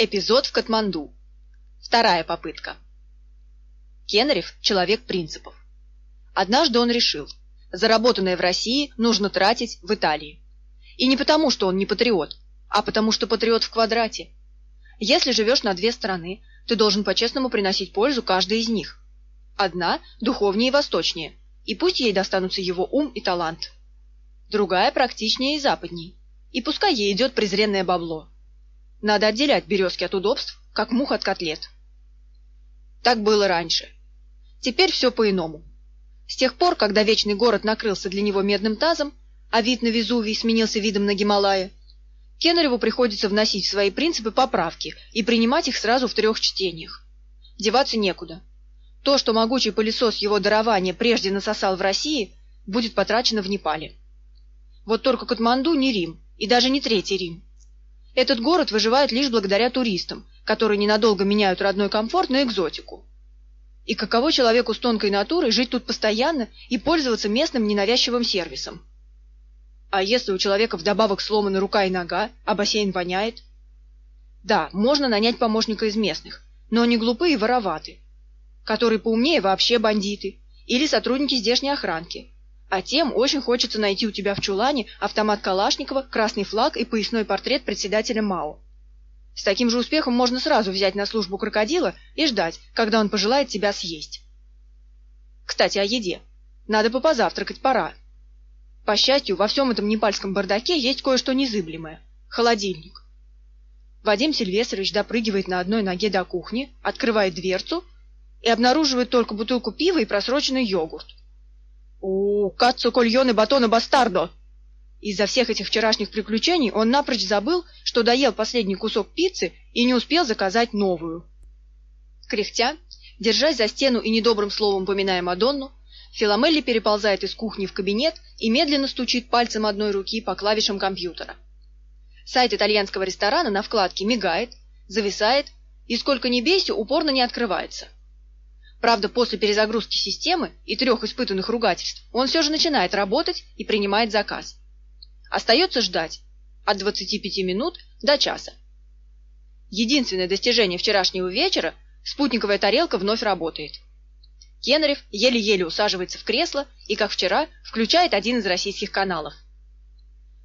Эпизод в Катманду. Вторая попытка. Кенрев – человек принципов. Однажды он решил, заработанное в России нужно тратить в Италии. И не потому, что он не патриот, а потому, что патриот в квадрате. Если живешь на две страны, ты должен по-честному приносить пользу каждой из них. Одна – духовнее и восточнее, и пусть ей достанутся его ум и талант. Другая – практичнее и западней, и пускай ей идет презренное бабло. Надо отделять березки от удобств, как мух от котлет. Так было раньше. Теперь все по-иному. С тех пор, когда вечный город накрылся для него медным тазом, а вид на Везувий сменился видом на Гималая, Кеннереву приходится вносить в свои принципы поправки и принимать их сразу в трех чтениях. Деваться некуда. То, что могучий пылесос его дарования прежде насосал в России, будет потрачено в Непале. Вот только Катманду не Рим, и даже не Третий Рим. Этот город выживает лишь благодаря туристам, которые ненадолго меняют родной комфорт на экзотику. И каково человеку с тонкой натурой жить тут постоянно и пользоваться местным ненавязчивым сервисом? А если у человека вдобавок сломаны рука и нога, а бассейн воняет? Да, можно нанять помощника из местных, но они глупые и вороваты которые поумнее вообще бандиты, или сотрудники здешней охранки. А тем очень хочется найти у тебя в чулане автомат Калашникова, красный флаг и поясной портрет председателя МАО. С таким же успехом можно сразу взять на службу крокодила и ждать, когда он пожелает тебя съесть. Кстати, о еде. Надо бы позавтракать, пора. По счастью, во всем этом непальском бардаке есть кое-что незыблемое – холодильник. Вадим Сильвестрович допрыгивает на одной ноге до кухни, открывает дверцу – и обнаруживает только бутылку пива и просроченный йогурт. У каццо кольоне батона бастардо! Из-за всех этих вчерашних приключений он напрочь забыл, что доел последний кусок пиццы и не успел заказать новую. Кряхтя, держась за стену и недобрым словом поминая Мадонну, Филомелли переползает из кухни в кабинет и медленно стучит пальцем одной руки по клавишам компьютера. Сайт итальянского ресторана на вкладке мигает, зависает и сколько ни бейся, упорно не открывается. Правда, после перезагрузки системы и трех испытанных ругательств он все же начинает работать и принимает заказ. Остается ждать от 25 минут до часа. Единственное достижение вчерашнего вечера – спутниковая тарелка вновь работает. Кенрев еле-еле усаживается в кресло и, как вчера, включает один из российских каналов.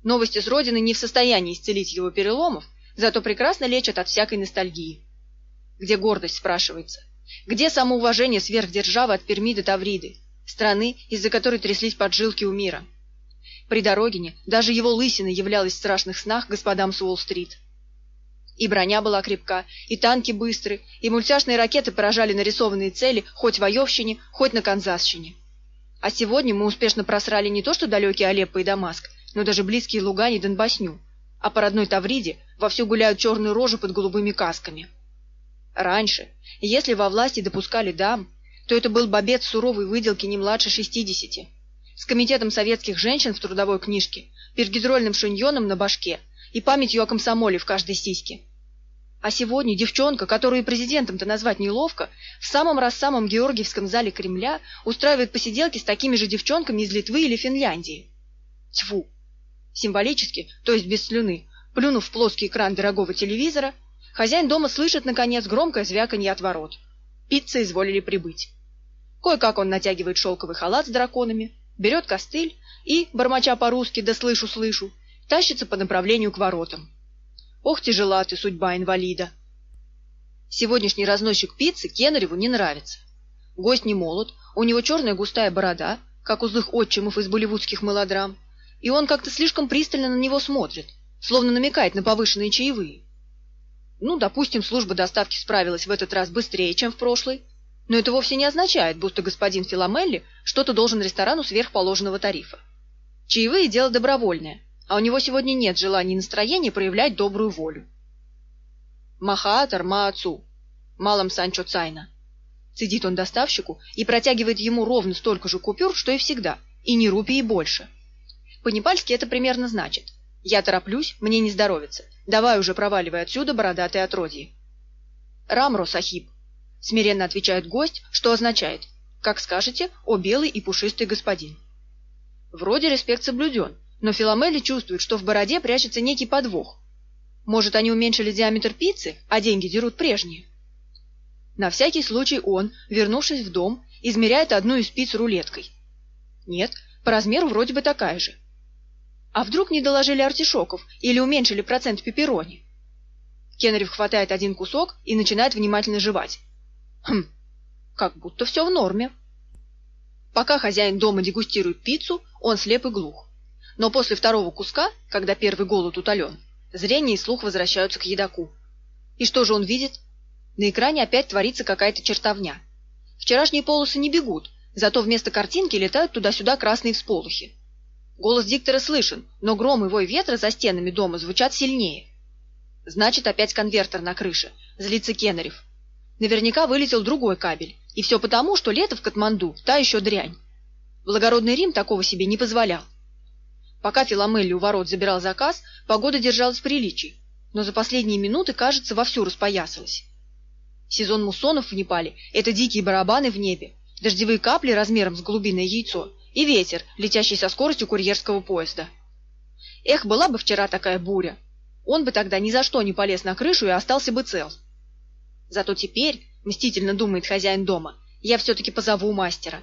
Новости с родины не в состоянии исцелить его переломов, зато прекрасно лечат от всякой ностальгии. Где гордость, спрашивается – где самоуважение сверхдержавы от Перми до Тавриды, страны, из-за которой тряслись поджилки у мира? При Дорогине даже его лысина являлась в страшных снах господам с Уолл-стрит. И броня была крепка, и танки быстры, и мультяшные ракеты поражали нарисованные цели хоть в Айовщине, хоть на Канзасщине. А сегодня мы успешно просрали не то что далекие Алеппо и Дамаск, но даже близкие Лугань и Донбасню, а по родной Тавриде вовсю гуляют черные рожи под голубыми касками. Раньше, если во власти допускали дам, то это был бобец суровой выделки не младше шестидесяти, с комитетом советских женщин в трудовой книжке, пергидрольным шиньоном на башке и памятью о комсомоле в каждой сиське. А сегодня девчонка, которую президентом-то назвать неловко, в самом раз самом Георгиевском зале Кремля устраивает посиделки с такими же девчонками из Литвы или Финляндии. Тьфу! Символически, то есть без слюны, плюнув в плоский экран дорогого телевизора, Хозяин дома слышит, наконец, громкое звяканье от ворот. Пицца изволили прибыть. Кое-как он натягивает шелковый халат с драконами, берет костыль и, бормоча по-русски «да слышу-слышу», тащится по направлению к воротам. Ох, тяжела ты, судьба инвалида! Сегодняшний разносчик пиццы Кеннереву не нравится. Гость не молод, у него черная густая борода, как у злых отчимов из болливудских мелодрам, и он как-то слишком пристально на него смотрит, словно намекает на повышенные чаевые. Ну, допустим, служба доставки справилась в этот раз быстрее, чем в прошлый. Но это вовсе не означает, будто господин Филомелли что-то должен ресторану сверхположенного тарифа. Чаевые – дело добровольное, а у него сегодня нет желания и настроения проявлять добрую волю. Махаатар Маацу, малом Санчо Цайна. Цедит он доставщику и протягивает ему ровно столько же купюр, что и всегда, и не рупии больше. По-непальски это примерно значит «Я тороплюсь, мне не здоровится, Давай уже проваливай отсюда, бородатый отродье. Рамро, сахиб, смиренно отвечает гость, что означает «Как скажете, о белый и пушистый господин». Вроде респект соблюден, но Филомели чувствует, что в бороде прячется некий подвох. Может, они уменьшили диаметр пиццы, а деньги дерут прежние? На всякий случай он, вернувшись в дом, измеряет одну из пиц рулеткой. Нет, по размеру вроде бы такая же. А вдруг не доложили артишоков или уменьшили процент пепперони? Кенрив хватает один кусок и начинает внимательно жевать. Хм, как будто все в норме. Пока хозяин дома дегустирует пиццу, он слеп и глух. Но после второго куска, когда первый голод утолен, зрение и слух возвращаются к едоку. И что же он видит? На экране опять творится какая-то чертовня. Вчерашние полосы не бегут, зато вместо картинки летают туда-сюда красные всполохи. Голос диктора слышен, но гром и вой ветра за стенами дома звучат сильнее. Значит, опять конвертер на крыше. Злится Кеннерев. Наверняка вылетел другой кабель. И все потому, что лето в Катманду – та еще дрянь. Благородный Рим такого себе не позволял. Пока Филомелли у ворот забирал заказ, погода держалась приличий, но за последние минуты, кажется, вовсю распоясалась. Сезон муссонов в Непале – это дикие барабаны в небе, дождевые капли размером с голубиное яйцо и ветер, летящий со скоростью курьерского поезда. Эх, была бы вчера такая буря. Он бы тогда ни за что не полез на крышу и остался бы цел. Зато теперь, мстительно думает хозяин дома, я все-таки позову мастера.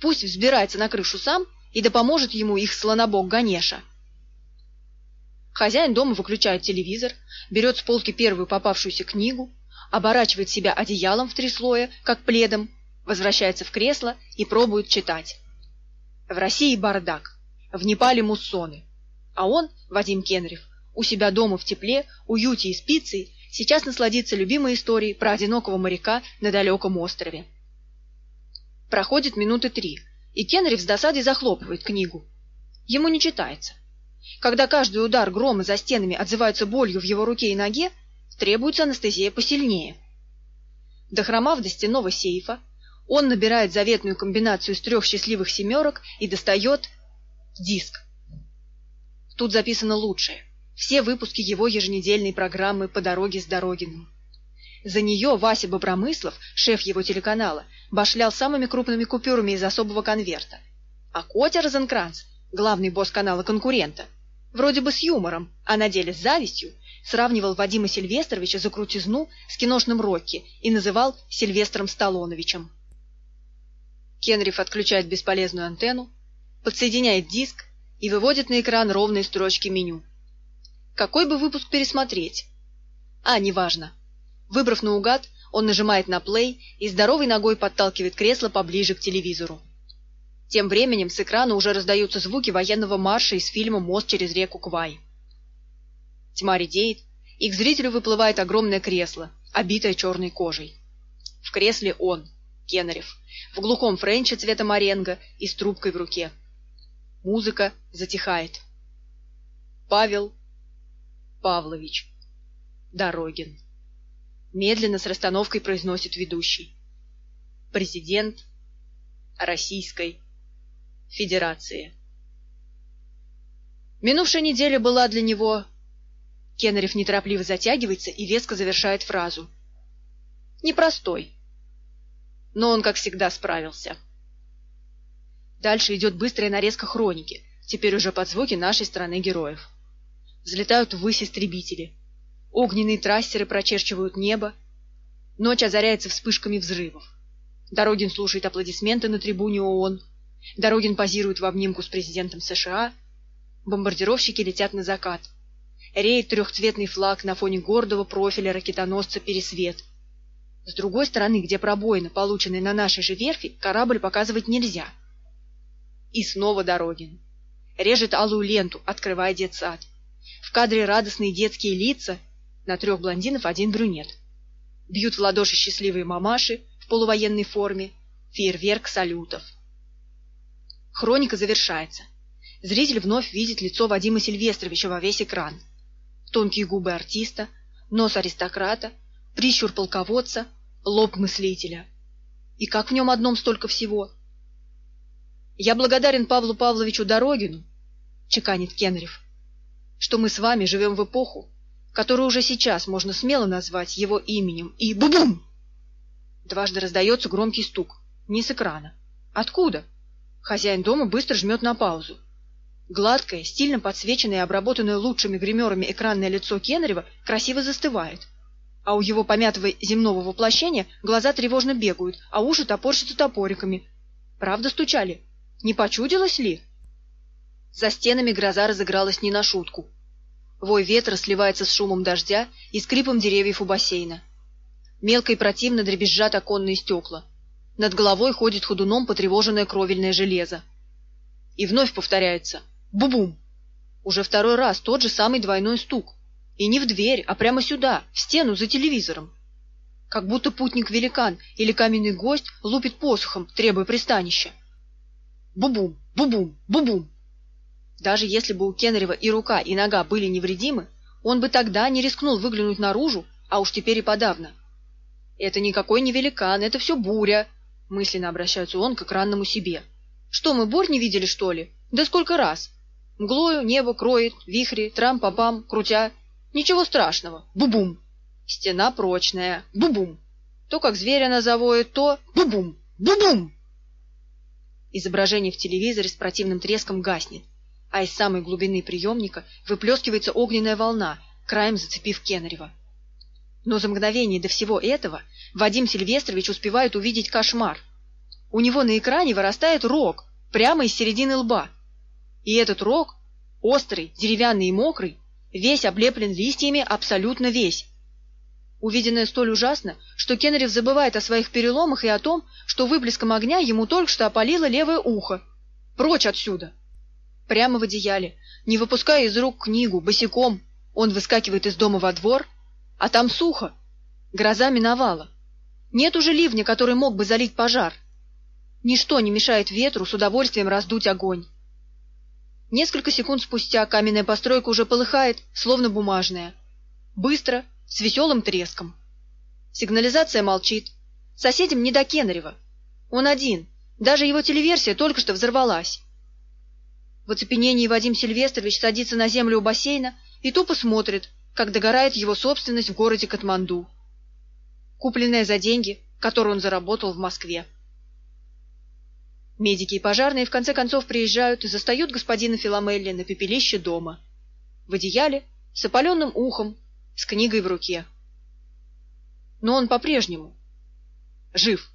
Пусть взбирается на крышу сам, и да поможет ему их слонобог Ганеша. Хозяин дома выключает телевизор, берет с полки первую попавшуюся книгу, оборачивает себя одеялом в три слоя, как пледом, возвращается в кресло и пробует читать. В России бардак, в Непале муссоны, а он, Вадим Кенрев, у себя дома в тепле, уюте и спицей сейчас насладится любимой историей про одинокого моряка на далеком острове. Проходит минуты три, и Кенрив с досадой захлопывает книгу. Ему не читается. Когда каждый удар грома за стенами отзывается болью в его руке и ноге, требуется анестезия посильнее. Дохромав до стенного сейфа, он набирает заветную комбинацию из трех счастливых семерок и достает диск. Тут записано лучшее. Все выпуски его еженедельной программы «По дороге с Дорогиным». За нее Вася Бобромыслов, шеф его телеканала, башлял самыми крупными купюрами из особого конверта. А Котя Розенкранц, главный босс канала конкурента, вроде бы с юмором, а на деле с завистью, сравнивал Вадима Сильвестровича за крутизну с киношным Рокки и называл Сильвестром Сталлоновичем. Кенриф отключает бесполезную антенну, подсоединяет диск и выводит на экран ровные строчки меню. Какой бы выпуск пересмотреть? А, неважно. Выбрав наугад, он нажимает на плей и здоровой ногой подталкивает кресло поближе к телевизору. Тем временем с экрана уже раздаются звуки военного марша из фильма «Мост через реку Квай». Тьма редеет, и к зрителю выплывает огромное кресло, обитое черной кожей. В кресле он, Кеннерев, в глухом френче цвета моренго и с трубкой в руке. Музыка затихает. Павел Павлович Дорогин. Медленно с расстановкой произносит ведущий. Президент Российской Федерации. Минувшая неделя была для него... Кеннерев неторопливо затягивается и веско завершает фразу. Непростой. Но он, как всегда, справился. Дальше идет быстрая нарезка хроники, теперь уже под звуки нашей страны героев. Взлетают ввысь истребители. Огненные трассеры прочерчивают небо. Ночь озаряется вспышками взрывов. Дорогин слушает аплодисменты на трибуне ООН. Дорогин позирует в обнимку с президентом США. Бомбардировщики летят на закат. Реет трехцветный флаг на фоне гордого профиля ракетоносца «Пересвет». С другой стороны, где пробоина, полученная на нашей же верфи, корабль показывать нельзя. И снова Дорогин. Режет алую ленту, открывая детсад. В кадре радостные детские лица, на трех блондинов один брюнет. Бьют в ладоши счастливые мамаши в полувоенной форме, фейерверк салютов. Хроника завершается. Зритель вновь видит лицо Вадима Сильвестровича во весь экран. Тонкие губы артиста, нос аристократа, прищур полководца, лоб мыслителя. И как в нем одном столько всего? «Я благодарен Павлу Павловичу Дорогину», — чеканит Кенрев, что мы с вами живем в эпоху, которую уже сейчас можно смело назвать его именем, и бу-бум! Дважды раздается громкий стук. Не с экрана. Откуда? Хозяин дома быстро жмет на паузу. Гладкое, стильно подсвеченное и обработанное лучшими гримерами экранное лицо Кеннерева красиво застывает. А у его помятого земного воплощения глаза тревожно бегают, а уши топорщатся топориками. Правда стучали? Не почудилось ли? За стенами гроза разыгралась не на шутку. Вой ветра сливается с шумом дождя и скрипом деревьев у бассейна. Мелко и противно дребезжат оконные стекла. Над головой ходит ходуном потревоженное кровельное железо. И вновь повторяется «Бу-бум!» Уже второй раз тот же самый двойной стук. И не в дверь, а прямо сюда, в стену за телевизором. Как будто путник-великан или каменный гость лупит посохом, требуя пристанища. Бу-бум! Бу-бум! Бу-бум! Даже если бы у Кеннерева и рука, и нога были невредимы, он бы тогда не рискнул выглянуть наружу, а уж теперь и подавно. «Это никакой не великан, это все буря», — мысленно обращается он к экранному себе. «Что, мы бурь не видели, что ли? Да сколько раз? Мглою небо кроет, вихри, трам-пам, крутя. Ничего страшного. Бу-бум. Стена прочная. Бу-бум. То, как зверь она завоет, то бу-бум. Бу-бум. Изображение в телевизоре с противным треском гаснет а из самой глубины приемника выплескивается огненная волна, краем зацепив Кеннерева. Но за мгновение до всего этого Вадим Сильвестрович успевает увидеть кошмар. У него на экране вырастает рог, прямо из середины лба. И этот рог, острый, деревянный и мокрый, весь облеплен листьями, абсолютно весь. Увиденное столь ужасно, что Кеннерев забывает о своих переломах и о том, что выплеском огня ему только что опалило левое ухо. Прочь отсюда! прямо в одеяле, не выпуская из рук книгу, босиком. Он выскакивает из дома во двор, а там сухо. Гроза миновала. Нет уже ливня, который мог бы залить пожар. Ничто не мешает ветру с удовольствием раздуть огонь. Несколько секунд спустя каменная постройка уже полыхает, словно бумажная. Быстро, с веселым треском. Сигнализация молчит. Соседям не до Кеннерева. Он один. Даже его телеверсия только что взорвалась. В оцепенении Вадим Сильвестрович садится на землю у бассейна и тупо смотрит, как догорает его собственность в городе Катманду. Купленная за деньги, которые он заработал в Москве. Медики и пожарные в конце концов приезжают и застают господина Филомелли на пепелище дома. В одеяле, с опаленным ухом, с книгой в руке. Но он по-прежнему жив.